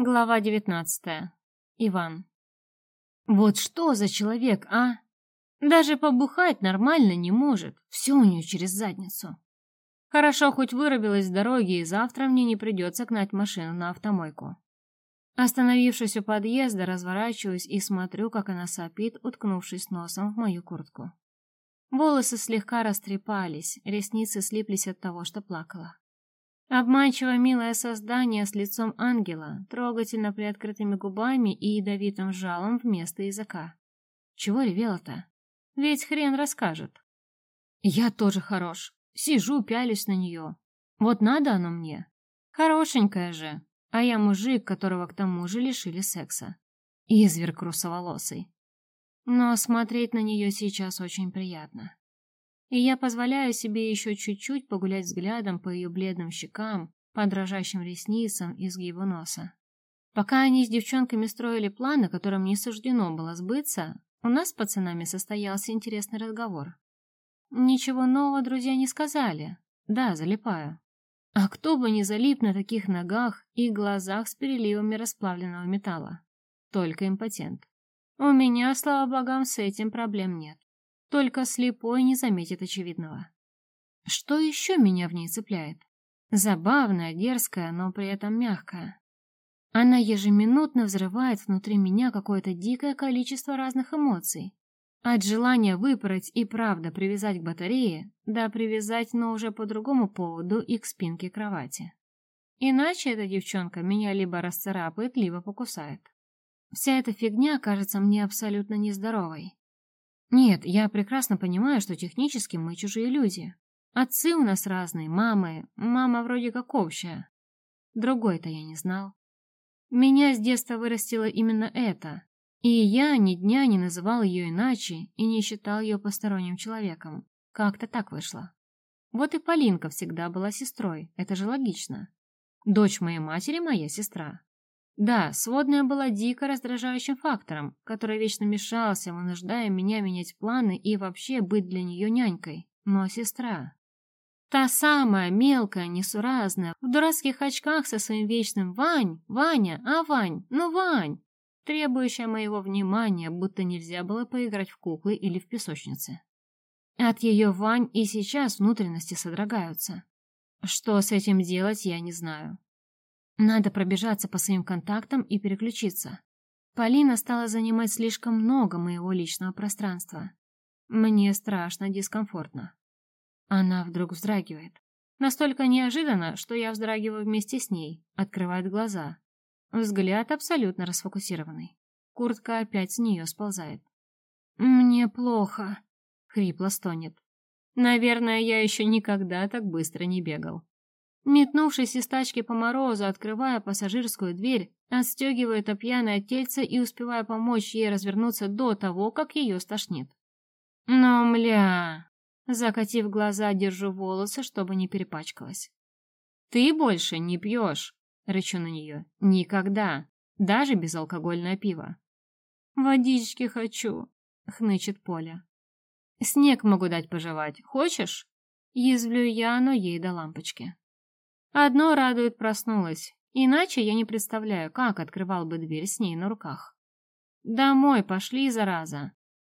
Глава девятнадцатая. Иван. Вот что за человек, а? Даже побухать нормально не может. Все у нее через задницу. Хорошо, хоть вырубилась с дороги, и завтра мне не придется гнать машину на автомойку. Остановившись у подъезда, разворачиваюсь и смотрю, как она сопит, уткнувшись носом в мою куртку. Волосы слегка растрепались, ресницы слиплись от того, что плакала. Обманчиво милое создание с лицом ангела, трогательно приоткрытыми губами и ядовитым жалом вместо языка. Чего ревела-то? Ведь хрен расскажет. Я тоже хорош. Сижу, пялюсь на нее. Вот надо оно мне. Хорошенькая же. А я мужик, которого к тому же лишили секса. Изверг русоволосый. Но смотреть на нее сейчас очень приятно и я позволяю себе еще чуть-чуть погулять взглядом по ее бледным щекам, по дрожащим ресницам и сгибу носа. Пока они с девчонками строили планы, которым не суждено было сбыться, у нас с пацанами состоялся интересный разговор. Ничего нового друзья не сказали. Да, залипаю. А кто бы не залип на таких ногах и глазах с переливами расплавленного металла? Только импотент. У меня, слава богам, с этим проблем нет. Только слепой не заметит очевидного. Что еще меня в ней цепляет? Забавная, дерзкая, но при этом мягкая. Она ежеминутно взрывает внутри меня какое-то дикое количество разных эмоций. От желания выпороть и правда привязать к батарее, да привязать, но уже по другому поводу и к спинке кровати. Иначе эта девчонка меня либо расцарапает, либо покусает. Вся эта фигня кажется мне абсолютно нездоровой. Нет, я прекрасно понимаю, что технически мы чужие люди. Отцы у нас разные, мамы, мама вроде как общая. Другой-то я не знал. Меня с детства вырастило именно это, и я ни дня не называл ее иначе и не считал ее посторонним человеком. Как-то так вышло. Вот и Полинка всегда была сестрой, это же логично. Дочь моей матери моя сестра. Да, сводная была дико раздражающим фактором, который вечно мешался, вынуждая меня менять планы и вообще быть для нее нянькой. Но сестра... Та самая, мелкая, несуразная, в дурацких очках со своим вечным «Вань! Ваня! А, Вань! Ну, Вань!» требующая моего внимания, будто нельзя было поиграть в куклы или в песочнице. От ее Вань и сейчас внутренности содрогаются. Что с этим делать, я не знаю. Надо пробежаться по своим контактам и переключиться. Полина стала занимать слишком много моего личного пространства. Мне страшно дискомфортно. Она вдруг вздрагивает. Настолько неожиданно, что я вздрагиваю вместе с ней, открывает глаза. Взгляд абсолютно расфокусированный. Куртка опять с нее сползает. «Мне плохо», — хрипло стонет. «Наверное, я еще никогда так быстро не бегал». Метнувшись из тачки по морозу, открывая пассажирскую дверь, отстегивает опьяное тельце и успевая помочь ей развернуться до того, как ее стошнит. Но, мля... Закатив глаза, держу волосы, чтобы не перепачкалась. «Ты больше не пьешь!» — рычу на нее. «Никогда! Даже безалкогольное пиво!» «Водички хочу!» — хнычет Поля. «Снег могу дать пожевать. Хочешь?» Язвлю я, но ей до лампочки. Одно радует проснулась, иначе я не представляю, как открывал бы дверь с ней на руках. «Домой пошли, зараза!»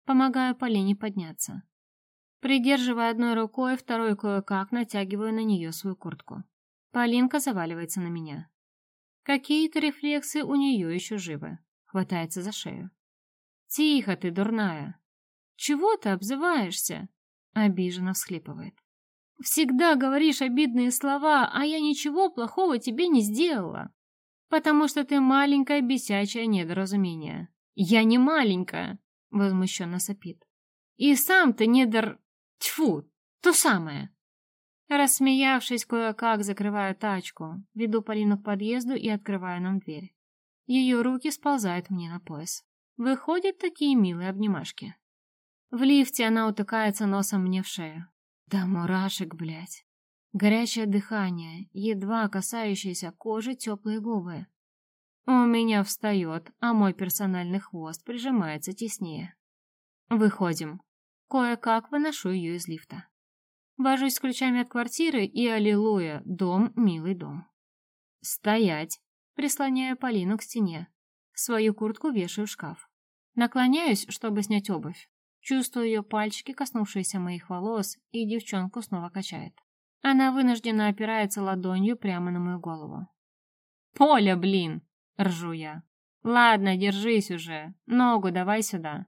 Помогаю Полине подняться. Придерживая одной рукой, второй кое-как натягиваю на нее свою куртку. Полинка заваливается на меня. Какие-то рефлексы у нее еще живы. Хватается за шею. «Тихо ты, дурная!» «Чего ты обзываешься?» Обиженно всхлипывает. Всегда говоришь обидные слова, а я ничего плохого тебе не сделала. Потому что ты маленькое бесячее недоразумение. Я не маленькая, возмущенно сопит. И сам ты недор... Тьфу, то самое. Рассмеявшись, кое-как закрываю тачку, веду Полину к подъезду и открываю нам дверь. Ее руки сползают мне на пояс. Выходят такие милые обнимашки. В лифте она утыкается носом мне в шею. Да мурашек, блядь. Горячее дыхание, едва касающиеся кожи теплые губы. У меня встает, а мой персональный хвост прижимается теснее. Выходим. Кое-как выношу ее из лифта. Вожусь с ключами от квартиры и, аллилуйя, дом, милый дом. Стоять. прислоняю Полину к стене. Свою куртку вешаю в шкаф. Наклоняюсь, чтобы снять обувь. Чувствую ее пальчики, коснувшиеся моих волос, и девчонку снова качает. Она вынуждена опирается ладонью прямо на мою голову. «Поля, блин!» — ржу я. «Ладно, держись уже. Ногу давай сюда».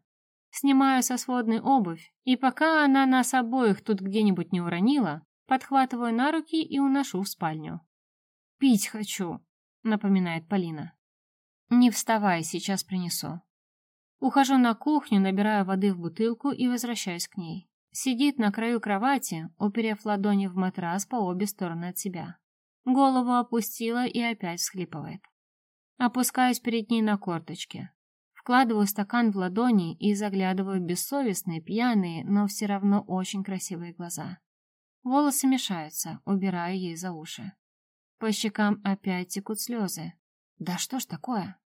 Снимаю со сводной обувь, и пока она нас обоих тут где-нибудь не уронила, подхватываю на руки и уношу в спальню. «Пить хочу», — напоминает Полина. «Не вставай, сейчас принесу». Ухожу на кухню, набираю воды в бутылку и возвращаюсь к ней. Сидит на краю кровати, уперев ладони в матрас по обе стороны от себя. Голову опустила и опять всхлипывает. Опускаюсь перед ней на корточки. Вкладываю стакан в ладони и заглядываю в бессовестные, пьяные, но все равно очень красивые глаза. Волосы мешаются, убираю ей за уши. По щекам опять текут слезы. Да что ж такое?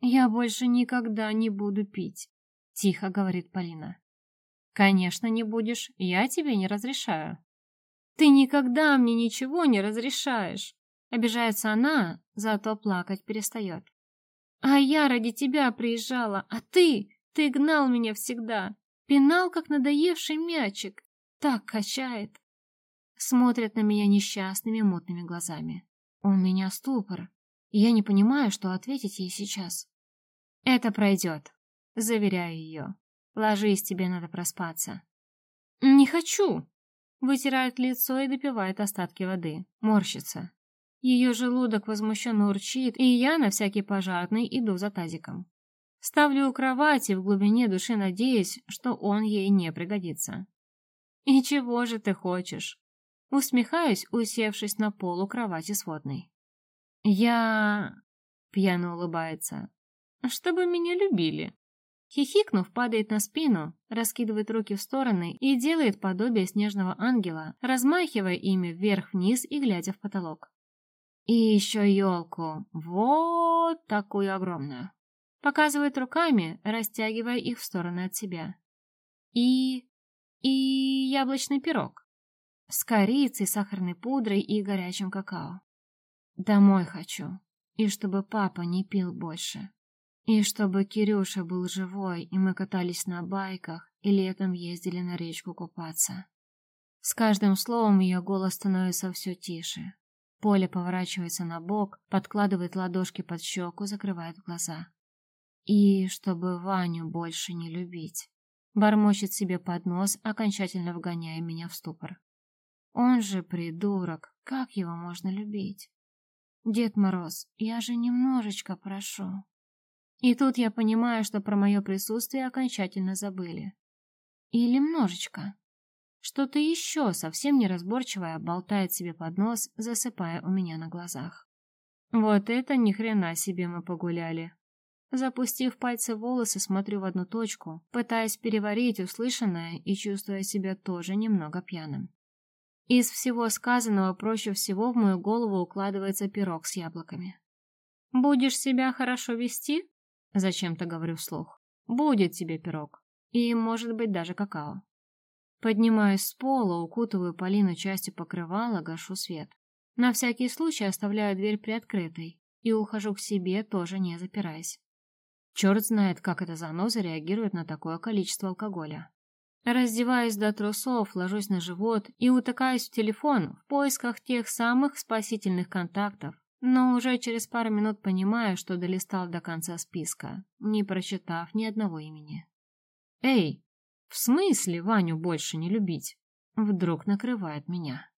Я больше никогда не буду пить, тихо говорит Полина. Конечно, не будешь, я тебе не разрешаю. Ты никогда мне ничего не разрешаешь. Обижается она, зато плакать перестает. А я ради тебя приезжала, а ты, ты гнал меня всегда. Пинал, как надоевший мячик. Так качает. Смотрят на меня несчастными мутными глазами. У меня ступор. Я не понимаю, что ответить ей сейчас. Это пройдет, заверяю ее. Ложись, тебе надо проспаться. Не хочу. Вытирает лицо и допивает остатки воды. Морщится. Ее желудок возмущенно урчит, и я на всякий пожарный иду за тазиком. Ставлю у кровати, в глубине души надеясь, что он ей не пригодится. «И чего же ты хочешь?» Усмехаюсь, усевшись на полу кровати сводной. «Я...» — пьяно улыбается. «Чтобы меня любили». Хихикнув, падает на спину, раскидывает руки в стороны и делает подобие снежного ангела, размахивая ими вверх-вниз и глядя в потолок. И еще елку, вот такую огромную. Показывает руками, растягивая их в стороны от себя. И... и яблочный пирог. С корицей, сахарной пудрой и горячим какао. Домой хочу. И чтобы папа не пил больше. И чтобы Кирюша был живой, и мы катались на байках, и летом ездили на речку купаться. С каждым словом ее голос становится все тише. Поля поворачивается на бок, подкладывает ладошки под щеку, закрывает глаза. И чтобы Ваню больше не любить. Бормочет себе под нос, окончательно вгоняя меня в ступор. Он же придурок, как его можно любить? Дед Мороз, я же немножечко прошу. И тут я понимаю, что про мое присутствие окончательно забыли. Или немножечко. Что-то еще совсем неразборчивое болтает себе под нос, засыпая у меня на глазах. Вот это ни хрена себе мы погуляли. Запустив пальцы в волосы, смотрю в одну точку, пытаясь переварить услышанное и чувствуя себя тоже немного пьяным. Из всего сказанного проще всего в мою голову укладывается пирог с яблоками. «Будешь себя хорошо вести?» Зачем-то говорю вслух. «Будет тебе пирог. И, может быть, даже какао». Поднимаюсь с пола, укутываю Полину частью покрывала, гашу свет. На всякий случай оставляю дверь приоткрытой и ухожу к себе, тоже не запираясь. Черт знает, как эта заноза реагирует на такое количество алкоголя. Раздеваюсь до трусов, ложусь на живот и утыкаюсь в телефон в поисках тех самых спасительных контактов, но уже через пару минут понимаю, что долистал до конца списка, не прочитав ни одного имени. «Эй, в смысле Ваню больше не любить? Вдруг накрывает меня.